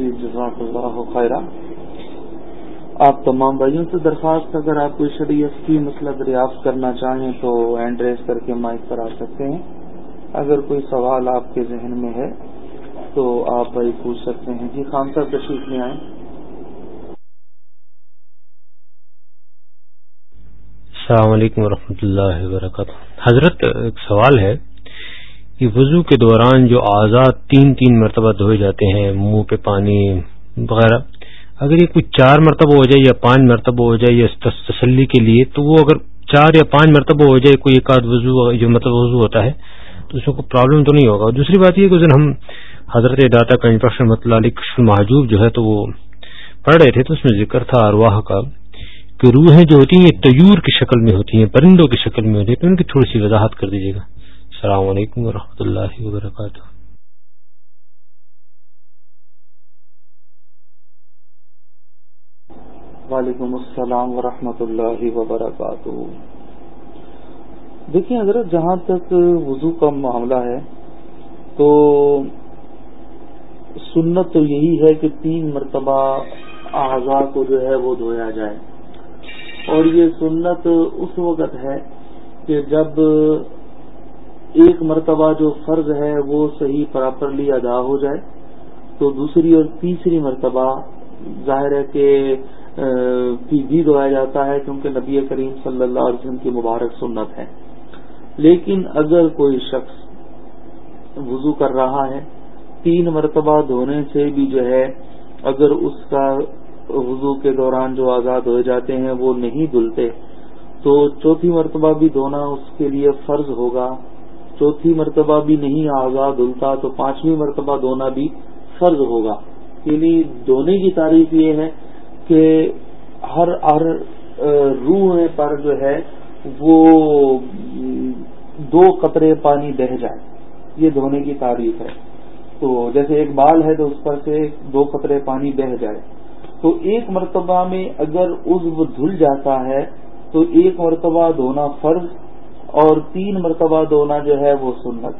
جی جزاک اللہ خیرہ آپ تمام بھائیوں سے درخواست اگر آپ کوئی شریعت کی مسئلہ دریافت کرنا چاہیں تو ہینڈ ریس کر کے مائک پر آ سکتے ہیں۔ اگر کوئی سوال آپ کے ذہن میں ہے تو آپ بھائی پوچھ سکتے ہیں۔ جی خان صاحب تشریف میں آئیں۔ السلام علیکم ورحمۃ اللہ وبرکاتہ۔ حضرت، ایک سوال ہے۔ کہ وضو کے دوران جو آزاد تین تین مرتبہ دھوئے جاتے ہیں، منہ پہ پانی وغیرہ، اگر یہ کوئی چار مرتبہ ہو جائے یا پانچ مرتبہ ہو جائے یا تسلی کے لیے، تو وہ اگر چار یا پانچ مرتبہ ہو جائے، کوئی ایک آدھ وضو جو مطلب وضو ہوتا ہے، تو اس میں کوئی پرابلم تو نہیں ہوگا۔ دوسری بات یہ کہ ہم حضرت داتا کا انفیکشن مطلع محجوب جو ہے، تو وہ پڑھ رہے تھے، تو اس میں ذکر تھا ارواح کا کہ روحیں جو ہوتی ہیں، یہ تیور کی شکل میں ہوتی ہیں، پرندوں کی شکل میں ہوتی ہیں تو ان کی تھوڑی سی وضاحت کر دیجیے گا۔ السلام علیکم و اللہ وبرکاتہ۔ وعلیکم السلام ورحمۃ اللہ وبرکاتہ۔ دیکھیں حضرت، جہاں تک وضو کا معاملہ ہے، تو سنت تو یہی ہے کہ تین مرتبہ اعضاء کو جو ہے وہ دھویا جائے۔ اور یہ سنت اس وقت ہے کہ جب ایک مرتبہ جو فرض ہے وہ صحیح پراپرلی ادا ہو جائے، تو دوسری اور تیسری مرتبہ ظاہر ہے کہ بھی دھویا جاتا ہے کیونکہ نبی کریم صلی اللہ علیہ وسلم کی مبارک سنت ہے۔ لیکن اگر کوئی شخص وضو کر رہا ہے، تین مرتبہ دھونے سے بھی جو ہے، اگر اس کا وضو کے دوران جو آزاد ہو جاتے ہیں وہ نہیں دھلتے، تو چوتھی مرتبہ بھی دھونا اس کے لیے فرض ہوگا۔ چوتھی مرتبہ بھی نہیں آزاد دھلتا تو پانچویں مرتبہ دھونا بھی فرض ہوگا۔ یعنی دھونے کی تعریف یہ ہے کہ ہر ہر روح پر جو ہے وہ دو قطرے پانی بہ جائے۔ یہ دھونے کی تعریف ہے۔ تو جیسے ایک بال ہے تو اس پر سے دو قطرے پانی بہ جائے۔ تو ایک مرتبہ میں اگر عزو دھل جاتا ہے تو ایک مرتبہ دھونا فرض اور تین مرتبہ دھونا جو ہے وہ سنت۔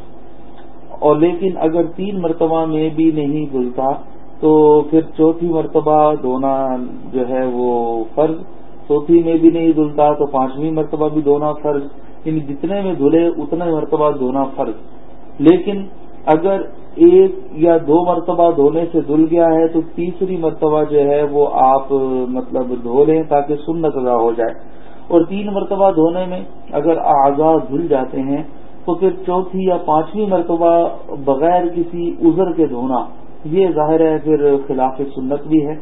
اور لیکن اگر تین مرتبہ میں بھی نہیں دھلتا تو پھر چوتھی مرتبہ دھونا جو ہے وہ فرض۔ چوتھی میں بھی نہیں دھلتا تو پانچویں مرتبہ بھی دھونا فرض۔ یعنی جتنے میں دھلے اتنا مرتبہ دھونا فرض۔ لیکن اگر ایک یا دو مرتبہ دھونے سے دھل گیا ہے، تو تیسری مرتبہ جو ہے وہ آپ مطلب دھو لیں تاکہ سنت ادا ہو جائے۔ اور تین مرتبہ دھونے میں اگر آزاد دھل جاتے ہیں تو پھر چوتھی یا پانچویں مرتبہ بغیر کسی عذر کے دھونا، یہ ظاہر ہے پھر خلاف سنت بھی ہے،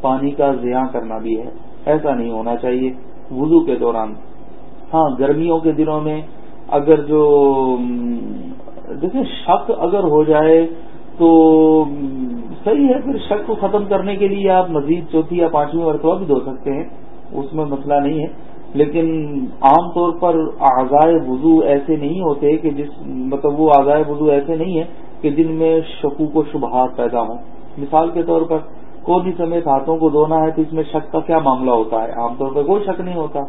پانی کا ضیاع کرنا بھی ہے، ایسا نہیں ہونا چاہیے وضو کے دوران۔ ہاں گرمیوں کے دنوں میں اگر جو، دیکھیں، شک اگر ہو جائے تو صحیح ہے، پھر شک کو ختم کرنے کے لیے آپ مزید چوتھی یا پانچویں مرتبہ بھی دھو سکتے ہیں، اس میں مسئلہ نہیں ہے۔ لیکن عام طور پر آزائے وضو ایسے نہیں ہوتے کہ جس مطلب وہ آزائے وضو ایسے نہیں ہے کہ جن میں شکوک و شبہات پیدا ہوں۔ مثال کے طور پر کوئی سمیت ہاتھوں کو دھونا ہے تو اس میں شک کا کیا معاملہ ہوتا ہے؟ عام طور پر کوئی شک نہیں ہوتا۔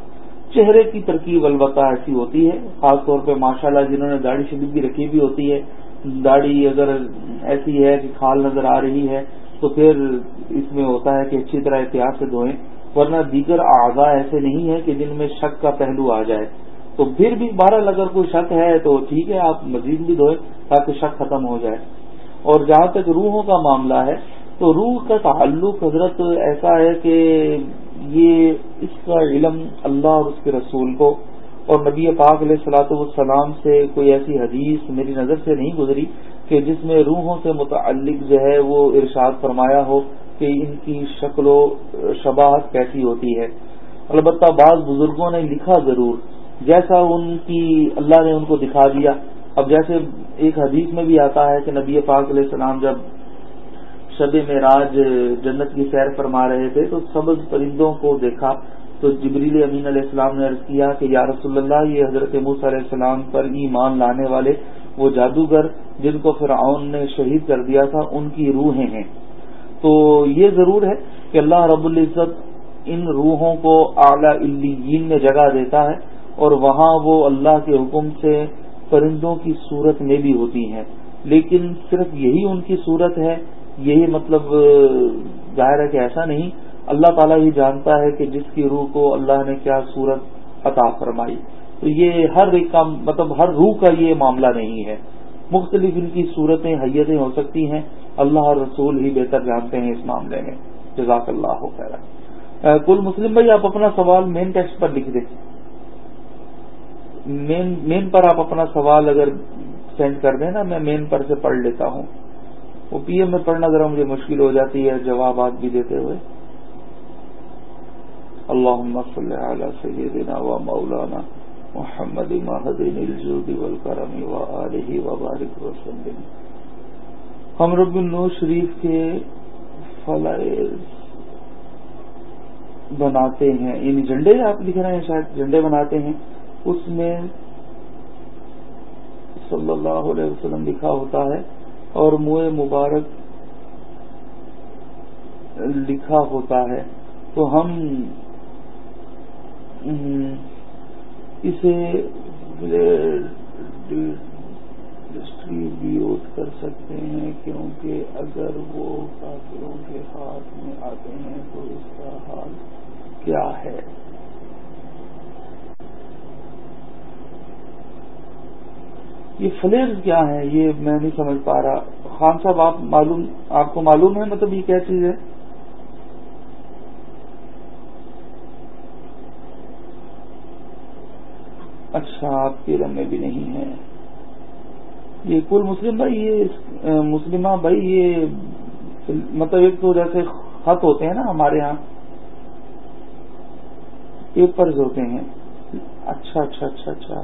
چہرے کی ترکیب البتہ ایسی ہوتی ہے، خاص طور پہ ماشاء اللہ جنہوں نے داڑھی شدید بھی رکھی بھی ہوتی ہے۔ داڑھی اگر ایسی ہے کہ کھال نظر آ رہی ہے تو پھر اس میں ہوتا ہے کہ اچھی طرح احتیاط سے دھوئیں۔ ورنہ دیگر اعضاء ایسے نہیں ہیں کہ جن میں شک کا پہلو آ جائے۔ تو پھر بھی بہرحال اگر کوئی شک ہے تو ٹھیک ہے، آپ مزید بھی دھوئیں تاکہ شک ختم ہو جائے۔ اور جہاں تک روحوں کا معاملہ ہے، تو روح کا تعلق حضرت ایسا ہے کہ یہ اس کا علم اللہ اور اس کے رسول کو اور نبی پاک علیہ صلاح والسلام سے کوئی ایسی حدیث میری نظر سے نہیں گزری کہ جس میں روحوں سے متعلق جو ہے وہ ارشاد فرمایا ہو۔ کہ ان کی شکل و شباہت کیسی ہوتی ہے۔ البتہ بعض بزرگوں نے لکھا ضرور، جیسا ان کی اللہ نے ان کو دکھا دیا۔ اب جیسے ایک حدیث میں بھی آتا ہے کہ نبی پاک علیہ السلام جب شب میں راج جنت کی سیر فرما رہے تھے، تو سبز پرندوں کو دیکھا۔ تو جبریل امین علیہ السلام نے عرض کیا کہ یا رسول اللہ، یہ حضرت موس علیہ السلام پر ایمان لانے والے وہ جادوگر جن کو فرعون نے شہید کر دیا تھا، ان کی روحیں ہیں۔ تو یہ ضرور ہے کہ اللہ رب العزت ان روحوں کو اعلی الین میں جگہ دیتا ہے اور وہاں وہ اللہ کے حکم سے پرندوں کی صورت میں بھی ہوتی ہیں۔ لیکن صرف یہی ان کی صورت ہے، یہی مطلب ظاہر ہے کہ ایسا نہیں۔ اللہ تعالیٰ ہی جانتا ہے کہ جس کی روح کو اللہ نے کیا صورت عطا فرمائی۔ تو یہ ہر ایک کا مطلب ہر روح کا یہ معاملہ نہیں ہے۔ مختلف ان کی صورتیں، حیتیں ہو سکتی ہیں۔ اللہ اور رسول ہی بہتر جانتے ہیں اس معاملے میں۔ جزاک اللہ ہو خیر کل مسلم بھائی، آپ اپنا سوال مین ٹیکسٹ پر لکھ دیں۔ مین مین پر آپ اپنا سوال اگر سینڈ کر دیں نا، میں مین پر سے پڑھ لیتا ہوں۔ وہ پی ایم میں پڑھنا ذرا مجھے مشکل ہو جاتی ہے، جوابات بھی دیتے ہوئے۔ اللہ صلی علی سیدنا و مولانا محمد مہدین الجود والکرم و آلہ و بارک وسلم ہم رب النور شریف کے فلائز بناتے ہیں یعنی جھنڈے آپ لکھ رہے ہیں، شاید جھنڈے بناتے ہیں، اس میں صلی اللہ علیہ وسلم لکھا ہوتا ہے اور منہ مبارک لکھا ہوتا ہے۔ تو ہم، اسے ڈسٹریبیوٹ کر سکتے ہیں کیونکہ اگر وہ کافروں کے ہاتھ میں آتے ہیں تو اس کا حال کیا ہے؟ یہ فلیئر کیا ہے؟ یہ میں نہیں سمجھ پا رہا۔ خان صاحب، آپ معلوم، آپ کو معلوم ہے مطلب یہ کیا چیز ہے؟ اچھا آپ کے رن میں بھی نہیں ہے۔ یہ کل مسلم بھائی، یہ مسلمہ بھائی، یہ مطلب ایک تو جیسے خط ہوتے ہیں نا ہمارے ہاں پیپرز ہوتے ہیں۔ اچھا اچھا اچھا اچھا۔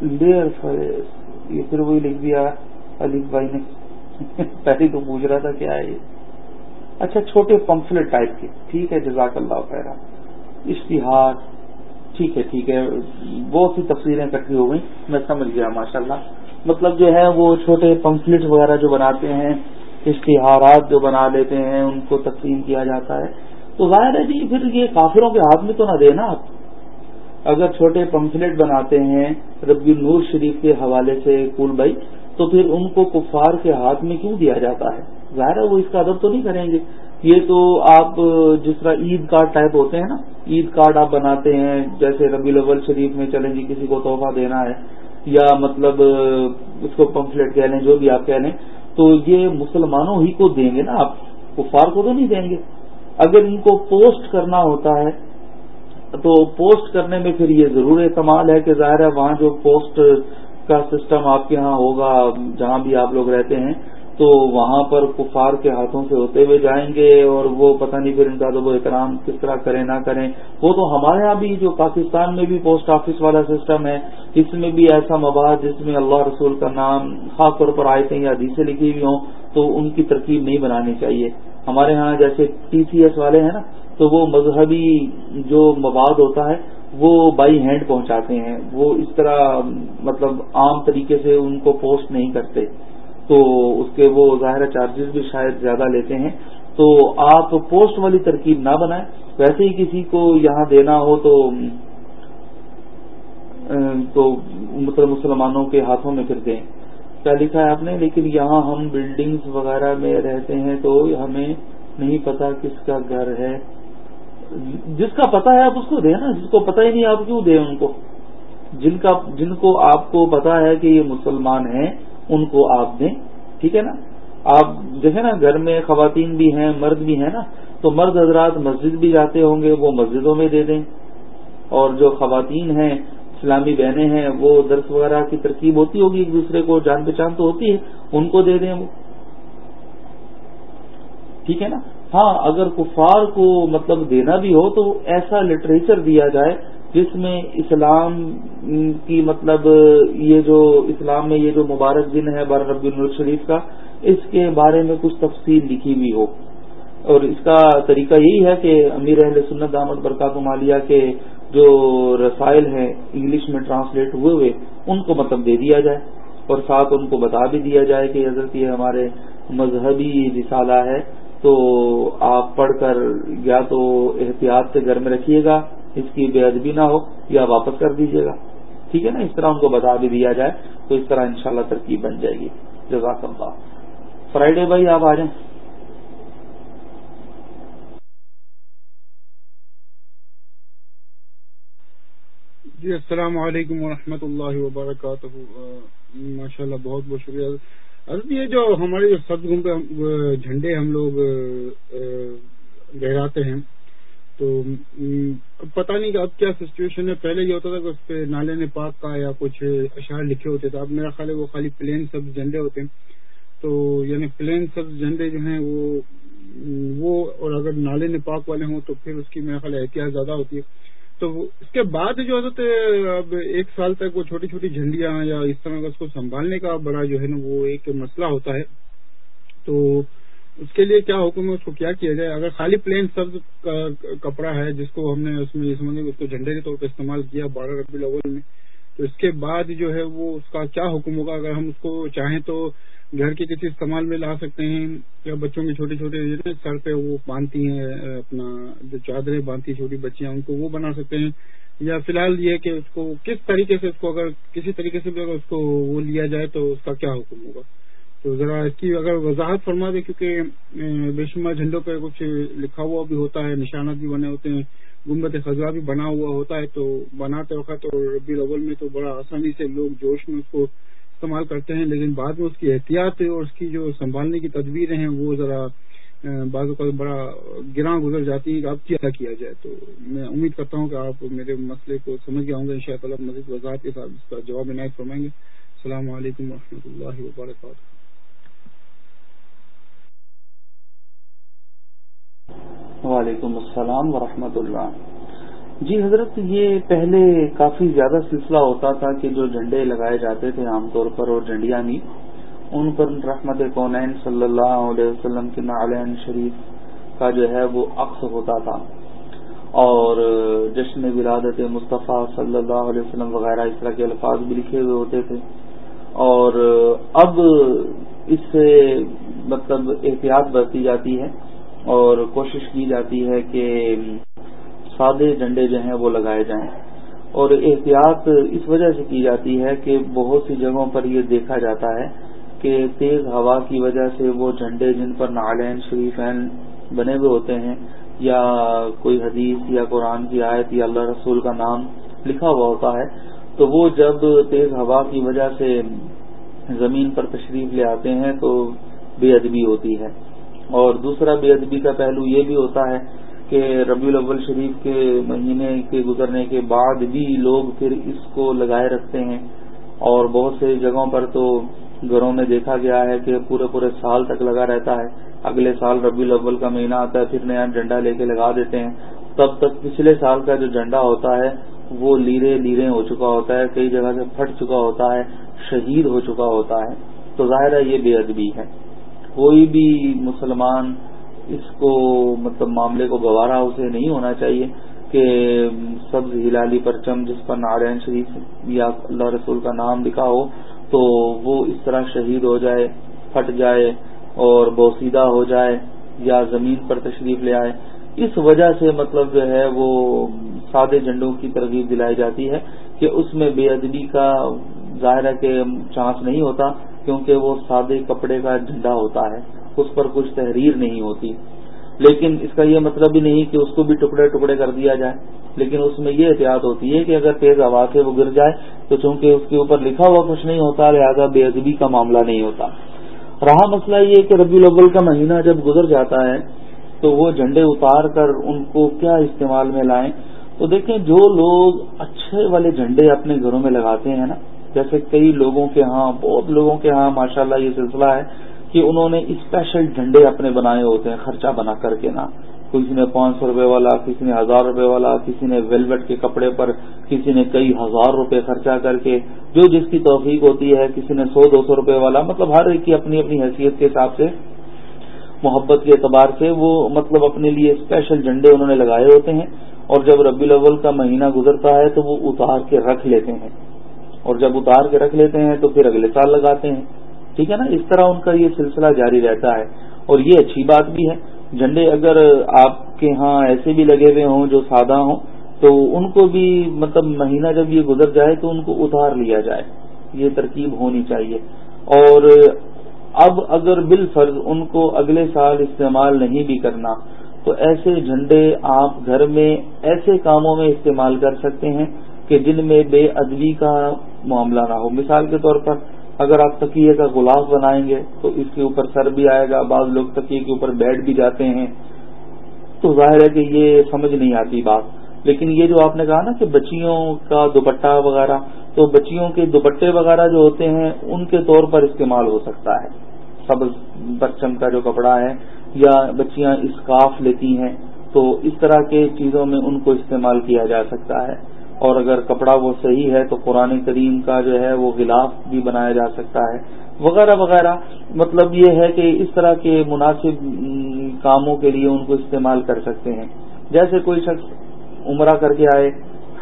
لیئر یہ پھر وہی لکھ دیا علی بھائی نے۔ پہلے تو پوچھ رہا تھا کیا ہے یہ۔ اچھا چھوٹے پمفلٹ ٹائپ کے۔ ٹھیک ہے، جزاک اللہ خیرا اشتہار۔ ٹھیک ہے ٹھیک ہے۔ بہت سی تفصیلیں اکٹھی ہو گئی میں سمجھ گیا ماشاء اللہ مطلب جو ہے، وہ چھوٹے پمفلٹ وغیرہ جو بناتے ہیں، اشتہارات جو بنا لیتے ہیں، ان کو تقسیم کیا جاتا ہے۔ تو ظاہر ہے جی پھر یہ کافروں کے ہاتھ میں تو نہ دینا آپ۔ اگر چھوٹے پمفلٹ بناتے ہیں، ربی النور شریف کے حوالے سے کول بھائی، تو پھر ان کو کفار کے ہاتھ میں کیوں دیا جاتا ہے؟ ظاہر ہے وہ اس کا ادب تو نہیں کریں گے۔ یہ تو آپ، جس طرح عید کارڈ ٹائپ ہوتے ہیں نا، عید کارڈ آپ بناتے ہیں، جیسے ربی الاول شریف میں چلیں جی کسی کو تحفہ دینا ہے، یا مطلب اس کو پمفلٹ کہہ لیں، جو بھی آپ کہہ لیں، تو یہ مسلمانوں ہی کو دیں گے نا آپ، کفار کو تو نہیں دیں گے۔ اگر ان کو پوسٹ کرنا ہوتا ہے، تو پوسٹ کرنے میں پھر یہ ضرور اعتماد ہے کہ ظاہر ہے وہاں جو پوسٹ کا سسٹم آپ کے ہاں ہوگا، جہاں بھی آپ لوگ رہتے ہیں تو وہاں پر کفار کے ہاتھوں سے ہوتے ہوئے جائیں گے اور وہ پتہ نہیں پھر ان کا تو وہ احترام کس طرح کریں، نہ کریں۔ وہ تو ہمارے یہاں بھی جو پاکستان میں بھی پوسٹ آفس والا سسٹم ہے، اس میں بھی ایسا مواد جس میں اللہ رسول کا نام خاص طور پر آئے تھے یا حدیثیں لکھی ہوئی ہوں، تو ان کی ترکیب نہیں بنانی چاہیے۔ ہمارے ہاں جیسے ٹی سی ایس والے ہیں نا، تو وہ مذہبی جو مواد ہوتا ہے، وہ بائی ہینڈ پہنچاتے ہیں۔ وہ اس طرح مطلب عام طریقے سے ان کو پوسٹ نہیں کرتے۔ تو اس کے وہ ظاہر چارجز بھی شاید زیادہ لیتے ہیں۔ تو آپ پوسٹ والی ترکیب نہ بنائیں۔ ویسے ہی کسی کو یہاں دینا ہو تو تو مطلب مسلمانوں کے ہاتھوں میں پھر دیں۔ کیا لکھا ہے آپ نے؟ لیکن یہاں ہم بلڈنگز وغیرہ میں رہتے ہیں تو ہمیں نہیں پتا کس کا گھر ہے۔ جس کا پتا ہے آپ اس کو دیں نا، جس کو پتا ہی نہیں آپ کیوں دیں ان کو؟ جن کا، جن کو آپ کو پتا ہے کہ یہ مسلمان ہیں، ان کو آپ دیں۔ ٹھیک ہے نا؟ آپ دیکھیں نا، گھر میں خواتین بھی ہیں، مرد بھی ہیں نا، تو مرد حضرات مسجد بھی جاتے ہوں گے، وہ مسجدوں میں دے دیں۔ اور جو خواتین ہیں، اسلامی بہنیں ہیں، وہ درس وغیرہ کی ترکیب ہوتی ہوگی ایک دوسرے کو، جان پہچان تو ہوتی ہے، ان کو دے دیں وہ۔ ٹھیک ہے نا؟ ہاں اگر کفار کو مطلب دینا بھی ہو تو ایسا لٹریچر دیا جائے جس میں اسلام کی مطلب یہ جو اسلام میں یہ جو مبارک دن ہے بار ربی النور شریف کا، اس کے بارے میں کچھ تفصیل لکھی ہوئی ہو۔ اور اس کا طریقہ یہی ہے کہ امیر اہل سنت احمد برکات مالیہ کے جو رسائل ہیں انگلش میں ٹرانسلیٹ ہوئے ہوئے، ان کو مطلب دے دیا جائے۔ اور ساتھ ان کو بتا بھی دیا جائے کہ حضرت یہ ہمارے مذہبی رسالہ ہے، تو آپ پڑھ کر یا تو احتیاط سے گھر میں رکھیے گا اس کی بے ادبی نہ ہو، یا واپس کر دیجیے گا۔ ٹھیک ہے نا؟ اس طرح ان کو بتا بھی دیا جائے، تو اس طرح انشاءاللہ ترکیب بن جائے گی۔ جزاک اللہ۔ فرائیڈے بھائی، آپ آ جائیں۔ جی السلام علیکم ورحمۃ اللہ وبرکاتہ۔ ماشاء اللہ بہت بہت شکریہ۔ حضرت یہ جو ہمارے جو پہ جھنڈے ہم لوگ لہراتے ہیں تو پتہ نہیں کہ اب کیا سچویشن ہے۔ پہلے یہ ہوتا تھا کہ اس پہ نالے نے پاک کا یا کچھ اشعار لکھے ہوتے تھے۔ اب میرا خیال ہے وہ خالی پلین سب جھنڈے ہوتے ہیں۔ تو یعنی پلین سب جھنڈے جو ہیں وہ وہ اور اگر نالے نے پاک والے ہوں تو پھر اس کی میرا خیال احتیاط زیادہ ہوتی ہے۔ تو اس کے بعد جو حضرت، اب ایک سال تک وہ چھوٹی چھوٹی جھنڈیاں یا اس طرح کا اس کو سنبھالنے کا بڑا جو ہے نا وہ ایک مسئلہ ہوتا ہے۔ تو اس کے لیے کیا حکم ہے؟ اس کو کیا کیا جائے؟ اگر خالی پلین سبز کپڑا ہے، جس کو ہم نے اس میں اس کو جھنڈے کے طور پہ استعمال کیا بارہ ربی الاول میں، تو اس کے بعد جو ہے وہ اس کا کیا حکم ہوگا؟ اگر ہم اس کو چاہیں تو گھر کے کسی استعمال میں لا سکتے ہیں یا بچوں کی چھوٹے چھوٹے سر پہ وہ باندھتی ہیں، اپنا جو چادریں باندھتی چھوٹی بچیاں، ان کو وہ بنا سکتے ہیں۔ یا فی الحال یہ کہ اس کو کس طریقے سے اس کو اگر کسی طریقے سے بھی اگر اس کو وہ لیا جائے تو اس کا کیا حکم ہوگا؟ تو ذرا اس کی اگر وضاحت فرما دے، کیونکہ بے شمار جھنڈوں پہ کچھ لکھا ہوا بھی ہوتا ہے، نشانات بھی بنے ہوتے ہیں گمبت خزرہ بھی بنا ہوا ہوتا ہے، تو بناتے وقت اور ربی الاول میں تو بڑا آسانی سے لوگ جوش میں اس کو استعمال کرتے ہیں، لیکن بعد میں اس کی احتیاط اور اس کی جو سنبھالنے کی تدبیریں ہیں، وہ ذرا بعض اوقات بڑا گراں گزر جاتی ہیں کہ اب کیا کیا جائے۔ تو میں امید کرتا ہوں کہ آپ میرے مسئلے کو سمجھ گیا ہوں گے ان شاء اللہ مزید وضاحت کے ساتھ اس کا جواب عنایت فرمائیں گے۔ السلام علیکم و اللہ وبرکاتہ۔ وعلیکم السلام ورحمۃ اللہ۔ جی حضرت، یہ پہلے کافی زیادہ سلسلہ ہوتا تھا کہ جو جھنڈے لگائے جاتے تھے عام طور پر اور جھنڈیاں بھی، ان پر رحمت کونین صلی اللہ علیہ وسلم کے نعلین شریف کا جو ہے وہ عکس ہوتا تھا۔ اور جشن ولادت مصطفیٰ صلی اللہ علیہ وسلم وغیرہ اس طرح کے الفاظ بھی لکھے ہوئے ہوتے تھے۔ اور اب اس سے مطلب احتیاط برتی جاتی ہے۔ اور کوشش کی جاتی ہے کہ سادے جھنڈے جو ہیں وہ لگائے جائیں۔ اور احتیاط اس وجہ سے کی جاتی ہے کہ بہت سی جگہوں پر یہ دیکھا جاتا ہے کہ تیز ہوا کی وجہ سے وہ جھنڈے جن پر نالین شریفین بنے ہوئے ہوتے ہیں، یا کوئی حدیث یا قرآن کی آیت یا اللہ رسول کا نام لکھا ہوا ہوتا ہے، تو وہ جب تیز ہوا کی وجہ سے زمین پر تشریف لے آتے ہیں تو بے ادبی ہوتی ہے۔ اور دوسرا بے ادبی کا پہلو یہ بھی ہوتا ہے کہ ربیع الاول شریف کے مہینے کے گزرنے کے بعد بھی لوگ پھر اس کو لگائے رکھتے ہیں اور بہت سے جگہوں پر تو گھروں میں دیکھا گیا ہے کہ پورے پورے سال تک لگا رہتا ہے۔ اگلے سال ربیع الاول کا مہینہ آتا ہے، پھر نیا جھنڈا لے کے لگا دیتے ہیں۔ تب تک پچھلے سال کا جو جھنڈا ہوتا ہے، وہ لیرے لیرے ہو چکا ہوتا ہے، کئی جگہ سے پھٹ چکا ہوتا ہے، شہید ہو چکا ہوتا ہے۔ تو ظاہر ہے یہ بے ادبی ہے۔ کوئی بھی مسلمان اس کو مطلب معاملے کو گوارا اسے نہیں ہونا چاہیے کہ سبز ہلالی پرچم جس پر نارائن شریف یا اللہ رسول کا نام لکھا ہو تو وہ اس طرح شہید ہو جائے، پھٹ جائے اور بوسیدہ ہو جائے یا زمین پر تشریف لے آئے۔ اس وجہ سے مطلب جو ہے وہ سادے جھنڈوں کی ترغیب دلائی جاتی ہے کہ اس میں بے ادبی کا ظاہر کے چانس نہیں ہوتا۔ کیونکہ وہ سادے کپڑے کا جھنڈا ہوتا ہے، اس پر کچھ تحریر نہیں ہوتی۔ لیکن اس کا یہ مطلب بھی نہیں کہ اس کو بھی ٹکڑے ٹکڑے کر دیا جائے۔ لیکن اس میں یہ احتیاط ہوتی ہے کہ اگر تیز آواز سے وہ گر جائے، تو چونکہ اس کے اوپر لکھا ہوا کچھ نہیں ہوتا، لہذا بے ادبی کا معاملہ نہیں ہوتا۔ رہا مسئلہ یہ کہ ربی الاول کا مہینہ جب گزر جاتا ہے، تو وہ جھنڈے اتار کر ان کو کیا استعمال میں لائیں؟ تو دیکھیں، جو لوگ اچھے والے جھنڈے اپنے گھروں میں لگاتے ہیں نا جیسے کئی لوگوں کے ہاں بہت لوگوں کے ہاں ماشاءاللہ یہ سلسلہ ہے کہ انہوں نے اسپیشل جھنڈے اپنے بنائے ہوتے ہیں، خرچہ بنا کر کے نا۔ کسی نے پانچ سو روپے والا، کسی نے ہزار روپے والا، کسی نے ویلویٹ کے کپڑے پر، کسی نے کئی ہزار روپے خرچہ کر کے۔ جو جس کی توفیق ہوتی ہے، کسی نے سو، دو سو روپے والا مطلب ہر ایک کی اپنی اپنی حیثیت کے حساب سے، محبت کے اعتبار سے وہ مطلب اپنے لیے اسپیشل جھنڈے انہوں نے لگائے ہوتے ہیں۔ اور جب ربی الاول کا مہینہ گزرتا ہے تو وہ اتار کے رکھ لیتے ہیں۔ اور جب اتار کے رکھ لیتے ہیں تو پھر اگلے سال لگاتے ہیں۔ ٹھیک ہے نا؟ اس طرح ان کا یہ سلسلہ جاری رہتا ہے۔ اور یہ اچھی بات بھی ہے۔ جھنڈے اگر آپ کے ہاں ایسے بھی لگے ہوئے ہوں جو سادہ ہوں، تو ان کو بھی مطلب مہینہ جب یہ گزر جائے تو ان کو اتار لیا جائے۔ یہ ترکیب ہونی چاہیے۔ اور اب اگر بال فرض ان کو اگلے سال استعمال نہیں بھی کرنا، تو ایسے جھنڈے آپ گھر میں ایسے کاموں میں استعمال کر سکتے ہیں کہ جن میں بے ادبی کا معاملہ نہ ہو۔ مثال کے طور پر اگر آپ تکیے کا غلاف بنائیں گے تو اس کے اوپر سر بھی آئے گا، بعض لوگ تکیے کے اوپر بیٹھ بھی جاتے ہیں۔ تو ظاہر ہے کہ یہ سمجھ نہیں آتی بات۔ لیکن یہ جو آپ نے کہا نا کہ بچیوں کا دوپٹہ وغیرہ، تو بچیوں کے دوپٹے وغیرہ جو ہوتے ہیں، ان کے طور پر استعمال ہو سکتا ہے۔ سبز پرچم کا جو کپڑا ہے یا بچیاں اسکاف لیتی ہیں، تو اس طرح کے چیزوں میں ان کو استعمال کیا جا سکتا ہے۔ اور اگر کپڑا وہ صحیح ہے تو قرآن کریم کا جو ہے وہ غلاف بھی بنایا جا سکتا ہے، وغیرہ وغیرہ۔ مطلب یہ ہے کہ اس طرح کے مناسب کاموں کے لیے ان کو استعمال کر سکتے ہیں۔ جیسے کوئی شخص عمرہ کر کے آئے،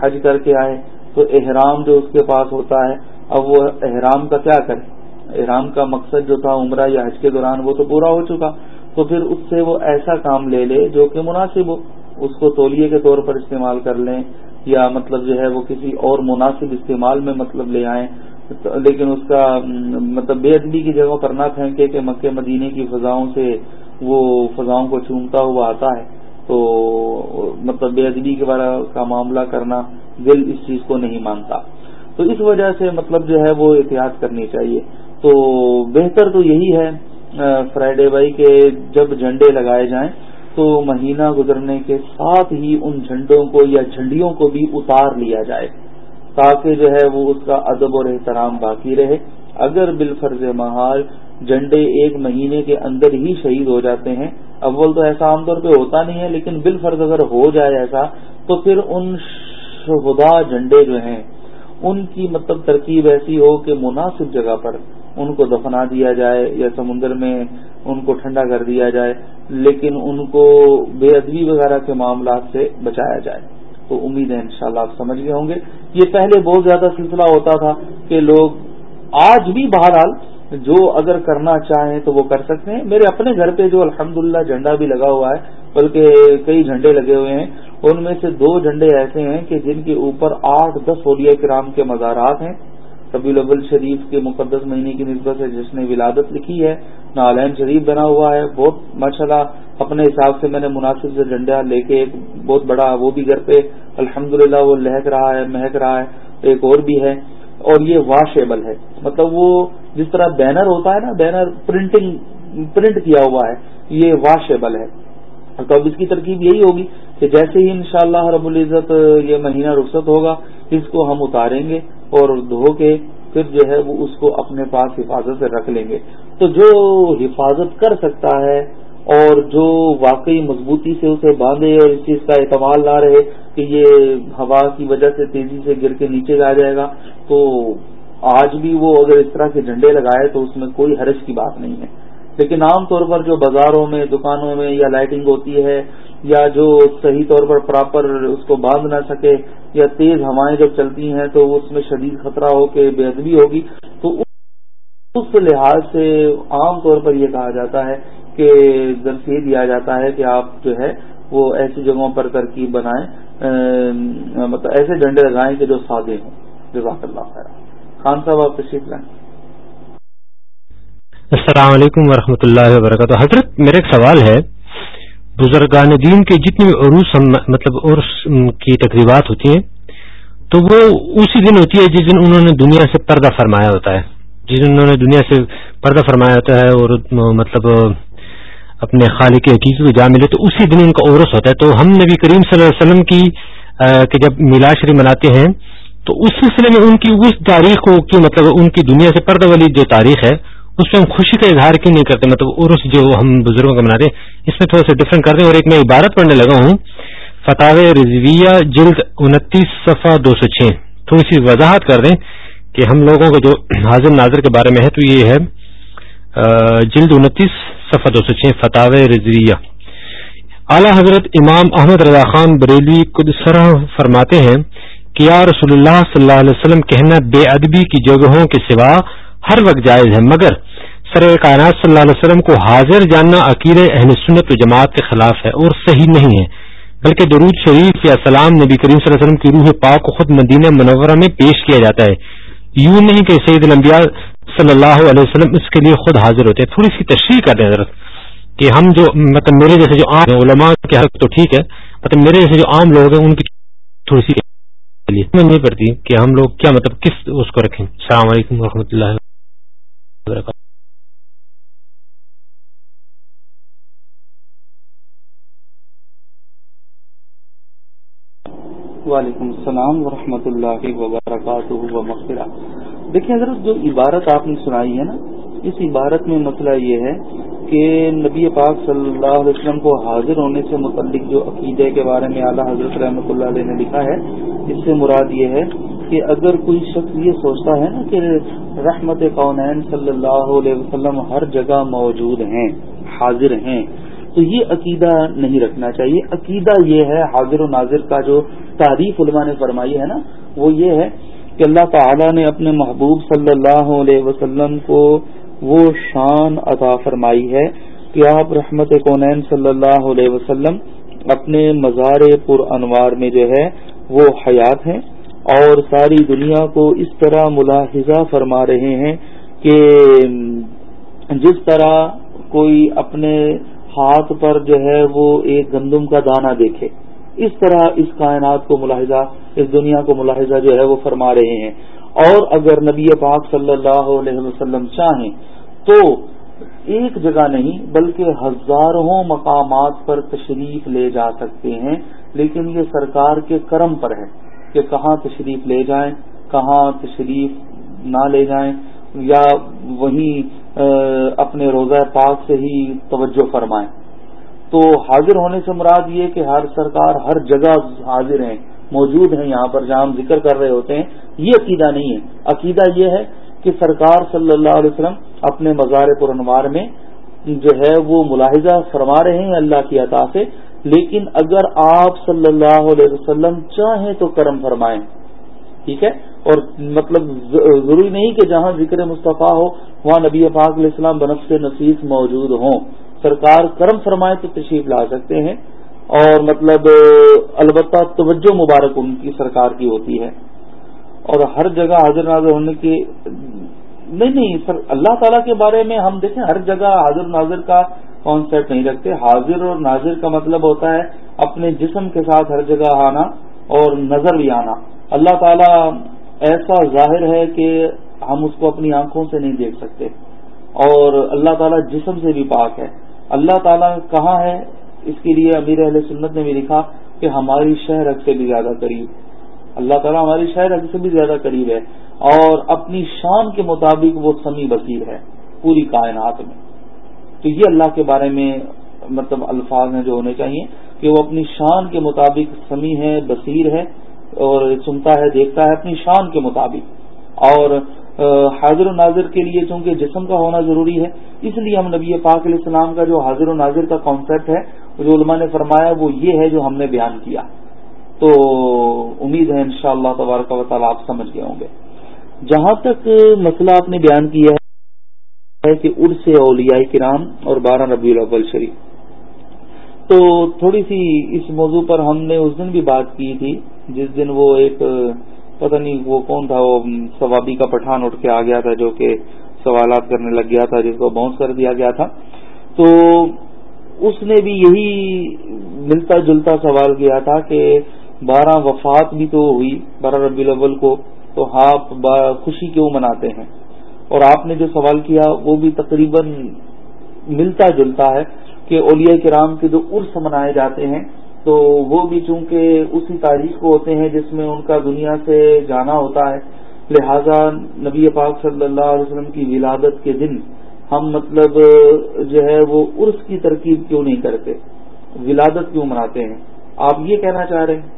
حج کر کے آئے، تو احرام جو اس کے پاس ہوتا ہے، اب وہ احرام کا کیا کرے؟ احرام کا مقصد جو تھا عمرہ یا حج کے دوران وہ تو پورا ہو چکا۔ تو پھر اس سے وہ ایسا کام لے لے جو کہ مناسب ہو، اس کو تولیے کے طور پر استعمال کر لیں۔ یا مطلب جو ہے وہ کسی اور مناسب استعمال میں مطلب لے آئیں، لیکن اس کا مطلب بے ادبی کی جگہوں پر نہ پھینکے کہ مکہ مدینے کی فضاؤں سے وہ فضاؤں کو چومتا ہوا آتا ہے۔ تو مطلب بے ادبی کے بارے کا معاملہ کرنا دل اس چیز کو نہیں مانتا۔ تو اس وجہ سے مطلب جو ہے وہ احتیاط کرنی چاہیے۔ تو بہتر تو یہی ہے فرائیڈے بائی کے جب جھنڈے لگائے جائیں تو مہینہ گزرنے کے ساتھ ہی ان جھنڈوں کو یا جھنڈیوں کو بھی اتار لیا جائے، تاکہ جو ہے وہ اس کا ادب اور احترام باقی رہے۔ اگر بالفرض محال جھنڈے ایک مہینے کے اندر ہی شہید ہو جاتے ہیں، اول تو ایسا عام طور پہ ہوتا نہیں ہے، لیکن بالفرض اگر ہو جائے ایسا، تو پھر ان شہدا جھنڈے جو ہیں، ان کی مطلب ترکیب ایسی ہو کہ مناسب جگہ پر ان کو دفنا دیا جائے یا سمندر میں ان کو ٹھنڈا کر دیا جائے، لیکن ان کو بے ادبی وغیرہ کے معاملات سے بچایا جائے۔ تو امید ہے انشاءاللہ آپ سمجھ گئے ہوں گے۔ یہ پہلے بہت زیادہ سلسلہ ہوتا تھا کہ لوگ آج بھی بہرحال جو اگر کرنا چاہیں تو وہ کر سکتے ہیں۔ میرے اپنے گھر پہ جو الحمدللہ جھنڈا بھی لگا ہوا ہے، بلکہ کئی جھنڈے لگے ہوئے ہیں، ان میں سے دو جھنڈے ایسے ہیں کہ جن کے اوپر آٹھ دس اولیاء کرام کے مزارات ہیں۔ ربی الاول شریف کے مقدس مہینے کی نسبت سے جس نے ولادت لکھی ہے، نالین شریف بنا ہوا ہے۔ بہت ماشاء اللہ اپنے حساب سے میں نے مناسب سے جھنڈا لے کے ایک بہت بڑا وہ بھی گھر پہ الحمد وہ لہک رہا ہے، مہک رہا ہے، ایک اور بھی ہے۔ اور یہ واشیبل ہے۔ مطلب وہ جس طرح بینر ہوتا ہے نا بینر پرنٹنگ پرنٹ کیا ہوا ہے، یہ واشیبل ہے۔ تو اب اس کی ترکیب یہی ہوگی کہ جیسے ہی انشاءاللہ رب العزت یہ مہینہ رخصت ہوگا، اس کو ہم اتاریں گے۔ اور دھو کے پھر جو ہے وہ اس کو اپنے پاس حفاظت سے رکھ لیں گے۔ تو جو حفاظت کر سکتا ہے اور جو واقعی مضبوطی سے اسے باندھے اور اس چیز کا اعتماد نہ رہے کہ یہ ہوا کی وجہ سے تیزی سے گر کے نیچے آ جائے گا، تو آج بھی وہ اگر اس طرح کے جھنڈے لگائے تو اس میں کوئی حرج کی بات نہیں ہے۔ لیکن عام طور پر جو بازاروں میں، دکانوں میں یا لائٹنگ ہوتی ہے یا جو صحیح طور پر پراپر اس کو باندھ نہ سکے یا تیز ہوائیں جب چلتی ہیں تو اس میں شدید خطرہ ہو کہ بے ادبی ہوگی۔ تو اس لحاظ سے عام طور پر یہ کہا جاتا ہے کہ درس دیا جاتا ہے کہ آپ جو ہے وہ ایسی جگہوں پر ترکیب بنائیں مطلب ایسے جھنڈے لگائیں کہ جو سادے ہوں۔ جزاک اللہ خیر خان صاحب، آپ تشریف لائیں۔ السلام علیکم ورحمۃ اللہ وبرکاتہ۔ حضرت، میرا ایک سوال ہے، بزرگان دین کے جتنے بھی عروس مطلب عرس کی تقریبات ہوتی ہیں، تو وہ اسی دن ہوتی ہے جس دن انہوں نے دنیا سے پردہ فرمایا ہوتا ہے۔ جس دن انہوں نے دنیا سے پردہ فرمایا ہوتا ہے اور مطلب اپنے خالق کے حقیقی کو جا ملے، تو اسی دن ان کا عرس ہوتا ہے۔ تو ہم نبی کریم صلی اللہ علیہ وسلم کی کہ جب میلا شریف مناتے ہیں، تو اس سلسلے میں ان کی اس تاریخ کو مطلب ان کی دنیا سے پردہ والی جو تاریخ ہے اس میں ہم خوشی کا اظہار کیوں نہیں کرتے؟ مطلب عرس جو ہم بزرگوں کا مناتے ہیں، اس میں تھوڑا سا ڈفرنٹ کرتے ہیں اور ایک میں عبارت پڑھنے لگا ہوں۔ فتح رضویہ جلد انتیس صفحہ دو سو چھ۔ تھوڑی سی وضاحت کر دیں کہ ہم لوگوں کو جو حاضر ناظر کے بارے میں ہے تو یہ ہے جلد انتیس صفحہ دو سو چھ فتح رضویہ۔ اعلی حضرت امام احمد رضا خان بریلی سرح فرماتے ہیں کہ یا رسول اللہ صلی اللہ علیہ وسلم، کہنا بے ادبی کی جگہوں کے سوا ہر وقت جائز ہے، مگر سر کائنات صلی اللہ علیہ وسلم کو حاضر جاننا عقیر اہل سنت و جماعت کے خلاف ہے اور صحیح نہیں ہے۔ بلکہ درود شریف یا سلام نبی کریم صلی اللہ علیہ وسلم کی روح پاک کو خود مدینہ منورہ میں پیش کیا جاتا ہے۔ یوں نہیں کہ سعید الانبیاء صلی اللہ علیہ وسلم اس کے لیے خود حاضر ہوتے ہیں۔ تھوڑی سی تشریح کر دیں حضرت کہ ہم جو مطلب میرے جیسے جو عام علماء کے حق تو ٹھیک ہے مطلب میرے جیسے جو عام لوگ ہیں، ان کی تھوڑی سی نہیں پڑتی کہ ہم لوگ کیا مطلب کس اس کو رکھیں۔ السلام علیکم و اللہ وبرکاتہ وعلیکم السلام ورحمۃ اللہ وبرکاتہ و دیکھیں حضرت، جو عبارت آپ نے سنائی ہے نا، اس عبارت میں مسئلہ یہ ہے کہ نبی پاک صلی اللہ علیہ وسلم کو حاضر ہونے سے متعلق جو عقیدے کے بارے میں اعلیٰ حضرت رحمۃ اللہ علیہ نے لکھا ہے، اس سے مراد یہ ہے کہ اگر کوئی شخص یہ سوچتا ہے نا کہ رحمت کونین صلی اللہ علیہ وسلم ہر جگہ موجود ہیں، حاضر ہیں، تو یہ عقیدہ نہیں رکھنا چاہیے۔ عقیدہ یہ ہے، حاضر و ناظر کا جو تعریف علماء نے فرمائی ہے نا، وہ یہ ہے کہ اللہ تعالی نے اپنے محبوب صلی اللہ علیہ وسلم کو وہ شان عطا فرمائی ہے کہ آپ رحمت کونین صلی اللہ علیہ وسلم اپنے مزار پر انوار میں جو ہے وہ حیات ہیں اور ساری دنیا کو اس طرح ملاحظہ فرما رہے ہیں کہ جس طرح کوئی اپنے ہاتھ پر جو ہے وہ ایک گندم کا دانہ دیکھے، اس طرح اس کائنات کو ملاحظہ، اس دنیا کو ملاحظہ جو ہے وہ فرما رہے ہیں۔ اور اگر نبی پاک صلی اللہ علیہ وسلم چاہیں تو ایک جگہ نہیں بلکہ ہزاروں مقامات پر تشریف لے جا سکتے ہیں، لیکن یہ سرکار کے کرم پر ہے کہ کہاں تشریف لے جائیں، کہاں تشریف نہ لے جائیں، یا وہیں اپنے روزہ پاک سے ہی توجہ فرمائیں۔ تو حاضر ہونے سے مراد یہ کہ ہر سرکار ہر جگہ حاضر ہیں۔ موجود ہیں، یہاں پر جہاں ہم ذکر کر رہے ہوتے ہیں، یہ عقیدہ نہیں ہے۔ عقیدہ یہ ہے کہ سرکار صلی اللہ علیہ وسلم اپنے مزار پرنوار میں جو ہے وہ ملاحظہ فرما رہے ہیں اللہ کی عطا سے، لیکن اگر آپ صلی اللہ علیہ وسلم چاہیں تو کرم فرمائیں۔ ٹھیک ہے؟ اور مطلب ضروری نہیں کہ جہاں ذکر مصطفیٰ ہو، وہاں نبی پاک علیہ السلام بنفس نفیس موجود ہوں۔ سرکار کرم فرمائے تو تشریف لا سکتے ہیں۔ اور مطلب البتہ توجہ مبارک ان کی سرکار کی ہوتی ہے۔ اور ہر جگہ حاضر ناظر ہونے کی، نہیں نہیں، سر، اللہ تعالیٰ کے بارے میں ہم دیکھیں، ہر جگہ حاضر ناظر کا کانسیپٹ نہیں رکھتے۔ حاضر اور ناظر کا مطلب ہوتا ہے اپنے جسم کے ساتھ ہر جگہ آنا اور نظر بھی آنا۔ اللہ تعالیٰ ایسا ظاہر ہے کہ ہم اس کو اپنی آنکھوں سے نہیں دیکھ سکتے۔ اور اللہ تعالیٰ جسم سے بھی پاک ہے۔ اللہ تعالیٰ کہاں ہے؟ اس کے لیے امیر اہل سنت نے بھی لکھا کہ ہماری شہر سے بھی زیادہ قریب اللہ تعالیٰ ہماری شہر سے بھی زیادہ قریب ہے اور اپنی شان کے مطابق وہ سمی بصیر ہے پوری کائنات میں۔ تو یہ اللہ کے بارے میں مطلب الفاظ ہیں جو ہونے چاہیے کہ وہ اپنی شان کے مطابق سمی ہے، بصیر ہے اور سنتا ہے، دیکھتا ہے اپنی شان کے مطابق۔ اور حاضر و ناظر کے لیے چونکہ جسم کا ہونا ضروری ہے، اس لیے ہم نبی پاک علیہ السلام کا جو حاضر و ناظر کا کانسیپٹ ہے جو علماء نے فرمایا وہ یہ ہے جو ہم نے بیان کیا۔ تو امید ہے انشاءاللہ شاء اللہ و تعالیٰ آپ سمجھ گئے ہوں گے۔ جہاں تک مسئلہ آپ نے بیان کیا ہے کہ ارس اولیاء کرام اور بارہ ربیع الاول شریف۔ تو تھوڑی سی اس موضوع پر ہم نے اس دن بھی بات کی تھی، جس دن وہ ایک، پتہ نہیں وہ کون تھا، وہ ثوابی کا پٹھان اٹھ کے آ گیا تھا جو کہ سوالات کرنے لگ گیا تھا، جس کو باؤنس کر دیا گیا تھا۔ تو اس نے بھی یہی ملتا جلتا سوال کیا تھا کہ بارہ وفات بھی تو ہوئی، بارہ ربی الاول کو، تو آپ خوشی کیوں مناتے ہیں؟ اور آپ نے جو سوال کیا، وہ بھی تقریباً ملتا جلتا ہے کہ اولیاء کرام کے جو عرس منائے جاتے ہیں، تو وہ بھی چونکہ اسی تاریخ کو ہوتے ہیں جس میں ان کا دنیا سے جانا ہوتا ہے، لہذا نبی پاک صلی اللہ علیہ وسلم کی ولادت کے دن ہم مطلب جو ہے، وہ عرس کی ترکیب کیوں نہیں کرتے؟ ولادت کیوں مناتے ہیں؟ آپ یہ کہنا چاہ رہے ہیں؟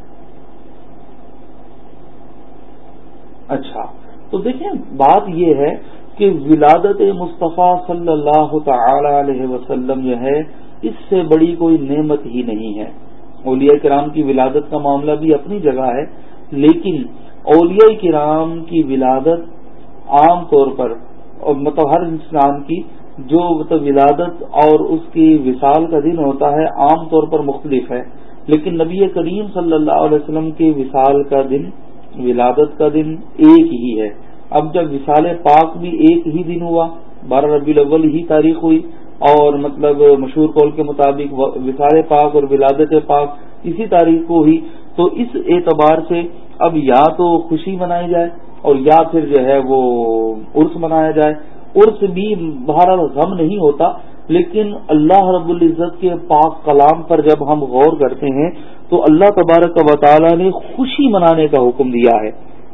اچھا تو دیکھیں، بات یہ ہے کہ ولادت مصطفیٰ صلی اللہ تعالی علیہ وسلم جو ہے، اس سے بڑی کوئی نعمت ہی نہیں ہے۔ اولیاء کرام کی ولادت کا معاملہ بھی اپنی جگہ ہے، لیکن اولیاء کرام کی ولادت عام طور پر اور مطلب ہر انسان کی جو مطلب ولادت اور اس کی وصال کا دن ہوتا ہے عام طور پر مختلف ہے۔ لیکن نبی کریم صلی اللہ علیہ وسلم کے وصال کا دن، ولادت کا دن ایک ہی ہے۔ اب جب وصال پاک بھی ایک ہی دن ہوا، بارہ ربی الاول ہی تاریخ ہوئی اور مطلب مشہور قول کے مطابق وصال پاک اور ولادت پاک اسی تاریخ کو ہوئی تو اس اعتبار سے اب یا تو خوشی منائی جائے اور یا پھر جو ہے وہ عرس منایا جائے۔ عرس بھی بہرحال غم نہیں ہوتا، لیکن اللہ رب العزت کے پاک کلام پر جب ہم غور کرتے ہیں، تو اللہ تبارک و تعالی نے خوشی منانے کا حکم دیا ہے۔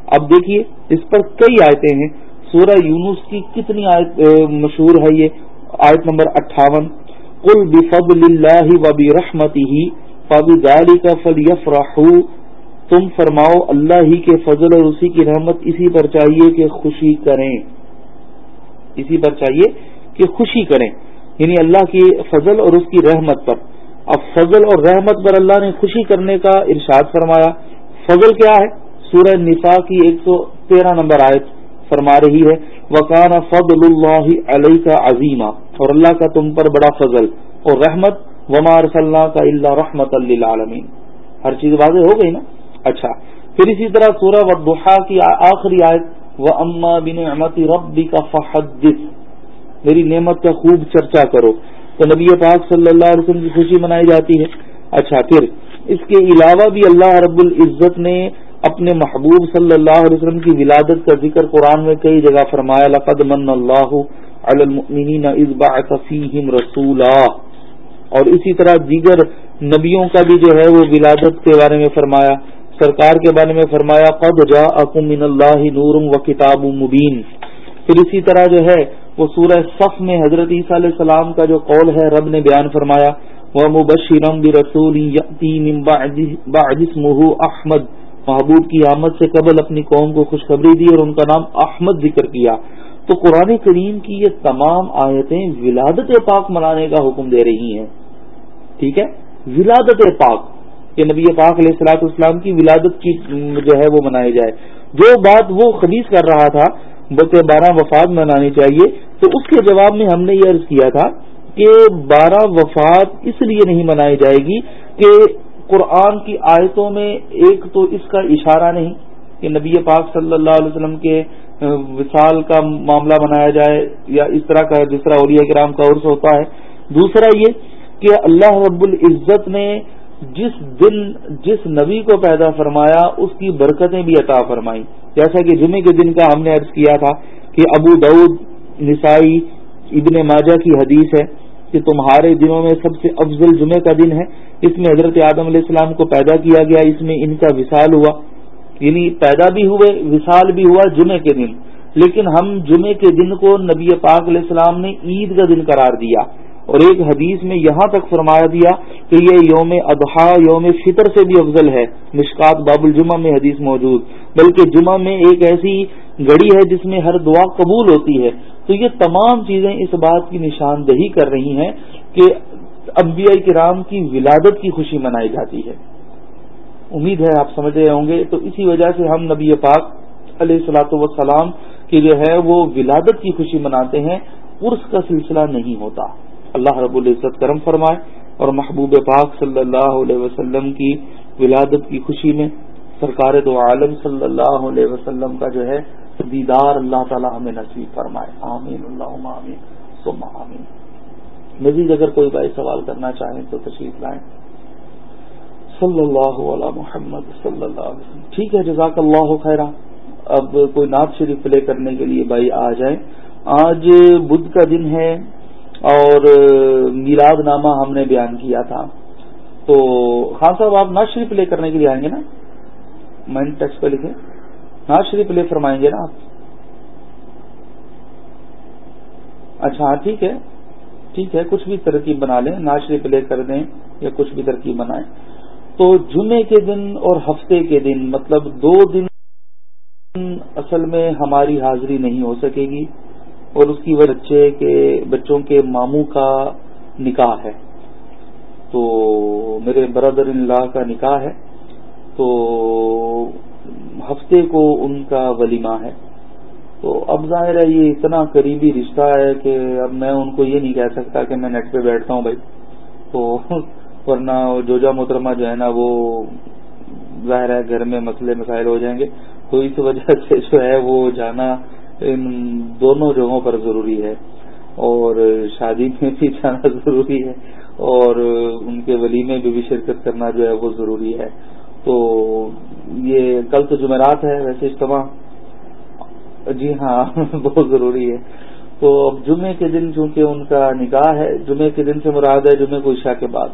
اب دیکھیے، اس پر کئی آیتیں ہیں۔ سورہ یونس کی کتنی آیت مشہور ہے یہ۔ آیت نمبر اٹھاون۔ کل بفضل اللہ وبی رحمتی ہی فبی تم فرماؤ، اللہ ہی کے فضل اور اسی کی رحمت اسی پر چاہیے کہ خوشی کریں۔ اسی پر چاہیے کہ خوشی کریں۔ یعنی اللہ کی فضل اور اس کی رحمت پر۔ اب فضل اور رحمت پر اللہ نے خوشی کرنے کا ارشاد فرمایا۔ فضل کیا ہے؟ سورہ نساء کی ایک سو تیرہ نمبر آیت فرما رہی ہے وکان فضل اللہ علیہ کا عظیمہ اور اللہ کا تم پر بڑا فضل اور رحمت ومار صلی اللہ کا اللہ رحمت اللہ عالمین ہر چیز واضح ہو گئی نا؟ اچھا پھر اسی طرح سورہ و کی آخری آیت و اما بن امتی ربی کا فحدث۔ میری نعمت کا خوب چرچا کرو۔ تو نبی پاک صلی اللہ علیہ وسلم کی خوشی منائی جاتی ہے۔ اچھا پھر اس کے علاوہ بھی اللہ رب العزت نے اپنے محبوب صلی اللہ علیہ وسلم کی ولادت کا ذکر قرآن میں کئی جگہ فرمایا، لقد من اللہ علی المؤمنین اذ بعث فیہم رسولا۔ اور اسی طرح دیگر نبیوں کا بھی جو ہے وہ ولادت کے بارے میں فرمایا۔ سرکار کے بارے میں فرمایا، قد جاءکم من اللہ نور و کتاب مبین پھر اسی طرح جو ہے، وہ سورہ صف میں حضرت عیسیٰ علیہ السلام کا جو قول ہے، رب نے بیان فرمایا وہ مبشرم برسول احمد محبوب کی آمد سے قبل اپنی قوم کو خوشخبری دی اور ان کا نام احمد ذکر کیا۔ تو قرآن کریم کی یہ تمام آیتیں ولادت پاک منانے کا حکم دے رہی ہیں۔ ٹھیک ہے؟ ولادت پاک۔ کہ نبی پاک علیہ السلاط اسلام کی ولادت کی جو ہے وہ منائی جائے۔ جو بات وہ خبیص کر رہا تھا بلکہ بارہ وفات منانی چاہیے، تو اس کے جواب میں ہم نے یہ عرض کیا تھا کہ بارہ وفات اس لیے نہیں منائی جائے گی کہ قرآن کی آیتوں میں ایک تو اس کا اشارہ نہیں کہ نبی پاک صلی اللہ علیہ وسلم کے وصال کا معاملہ بنایا جائے یا اس طرح کا جس طرح اولیاء کرام کا عرص ہوتا ہے۔ دوسرا یہ کہ اللہ رب العزت نے جس دن جس نبی کو پیدا فرمایا، اس کی برکتیں بھی عطا فرمائی جیسا کہ جمعے کے دن کا ہم نے عرض کیا تھا کہ ابو دعود نسائی، ابن ماجہ کی حدیث ہے کہ تمہارے دنوں میں سب سے افضل جمعے کا دن ہے۔ اس میں حضرت آدم علیہ السلام کو پیدا کیا گیا، اس میں ان کا وصال ہوا۔ یعنی پیدا بھی ہوئے، وصال بھی ہوا جمعے کے دن۔ لیکن ہم جمعے کے دن کو نبی پاک علیہ السلام نے عید کا دن قرار دیا۔ اور ایک حدیث میں یہاں تک فرمایا دیا کہ یہ یوم اضحیٰ، یوم فطر سے بھی افضل ہے۔ مشکات باب الجمہ میں حدیث موجود۔ بلکہ جمعہ میں ایک ایسی گڑی ہے جس میں ہر دعا قبول ہوتی ہے۔ تو یہ تمام چیزیں اس بات کی نشاندہی کر رہی ہیں کہ انبیاء کرام کی ولادت کی خوشی منائی جاتی ہے۔ امید ہے آپ سمجھ رہے ہوں گے۔ تو اسی وجہ سے ہم نبی پاک علیہ السلاۃ وسلام کی جو ہے وہ ولادت کی خوشی مناتے ہیں۔ عرس کا سلسلہ نہیں ہوتا۔ اللہ رب العزت کرم فرمائے اور محبوب پاک صلی اللہ علیہ وسلم کی ولادت کی خوشی میں سرکار دو عالم صلی اللہ علیہ وسلم کا جو ہے دیدار اللہ تعالی ہمیں نصیب فرمائے۔ آمین اللہ آمین، ثم آمین۔ مزید اگر کوئی بھائی سوال کرنا چاہیں تو تشریف لائیں۔ صلی اللہ علیہ محمد، صلی اللہ علیہ وسلم۔ ٹھیک ہے، جزاک اللہ خیرہ۔ اب کوئی نعت شریف پلے کرنے کے لیے بھائی آ جائیں۔ آج بدھ کا دن ہے۔ اور میلاد نامہ ہم نے بیان کیا تھا۔ تو خان صاحب، آپ ناز شریف لے کرنے کے لیے آئیں گے نا؟ مائنڈ ٹیکس پہ لکھے۔ ناز شریف لے فرمائیں گے نا آپ؟ اچھا ہاں ٹھیک ہے۔ ٹھیک ہے، کچھ بھی ترکیب بنا لیں ناز شریف لے کر دیں یا کچھ بھی ترکیب بنائیں۔ تو جمعے کے دن اور ہفتے کے دن مطلب دو دن اصل میں ہماری حاضری نہیں ہو سکے گی۔ اور اس کی وجہ بچے کے بچوں کے ماموں کا نکاح ہے۔ تو میرے برادر ان لا کا نکاح ہے۔ تو ہفتے کو ان کا ولیمہ ہے۔ تو اب ظاہر ہے یہ اتنا قریبی رشتہ ہے کہ اب میں ان کو یہ نہیں کہہ سکتا کہ میں نیٹ پہ بیٹھتا ہوں بھائی۔ تو ورنہ جوجا محترمہ جو ہے نا وہ ظاہر ہے گھر میں مسئلے مسائل ہو جائیں گے۔ تو اس وجہ سے جو ہے وہ جانا دونوں جگہوں پر ضروری ہے اور شادی میں بھی جانا ضروری ہے اور ان کے ولی میں بھی شرکت کرنا جو ہے وہ ضروری ہے۔ تو یہ کل تو جمعرات ہے ویسے اجتماع۔ جی ہاں بہت ضروری ہے۔ تو اب جمعے کے دن چونکہ ان کا نکاح ہے، جمعے کے دن سے مراد ہے جمعے کو عشاء کے بعد۔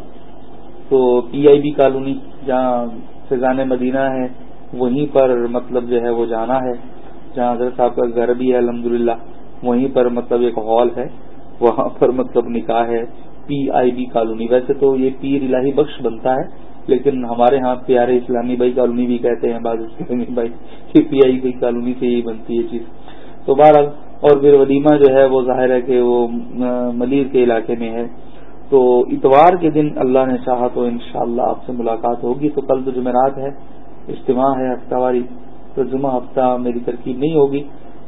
تو پی آئی بی کالونی جہاں فضان مدینہ ہے، وہیں پر مطلب جو ہے وہ جانا ہے۔ جہاں حضرت صاحب کا گھر بھی ہے الحمد وہیں پر مطلب ایک ہال ہے، وہاں پر مطلب نکاح ہے پی آئی بی کالونی۔ ویسے تو یہ پیر الہی بخش بنتا ہے، لیکن ہمارے ہاں پیارے اسلامی بھائی کالونی بھی کہتے ہیں، بعض اسلامی بھائی کہ پی آئی بی کالونی سے ہی بنتی ہے چیز۔ تو بہرحال، اور پھر ولیمہ جو ہے، وہ ظاہر ہے کہ وہ ملیر کے علاقے میں ہے۔ تو اتوار کے دن اللہ نے چاہا تو انشاءاللہ شاء آپ سے ملاقات ہوگی۔ تو کل تو جمعرات ہے، اجتماع ہے ہفتہ واری۔ تو جمعہ ہفتہ میری ترکیب نہیں ہوگی۔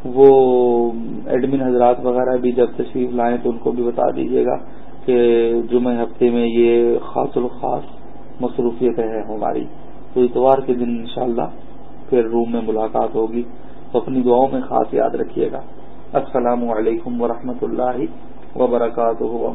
وہ ایڈمن حضرات وغیرہ بھی جب تشریف لائیں تو ان کو بھی بتا دیجیے گا کہ جمعہ ہفتے میں یہ خاص الخاص مصروفیت ہے ہماری۔ تو اتوار کے دن انشاءاللہ پھر روم میں ملاقات ہوگی۔ تو اپنی دعاؤں میں خاص یاد رکھیے گا۔ السلام علیکم ورحمۃ اللہ وبرکاتہ و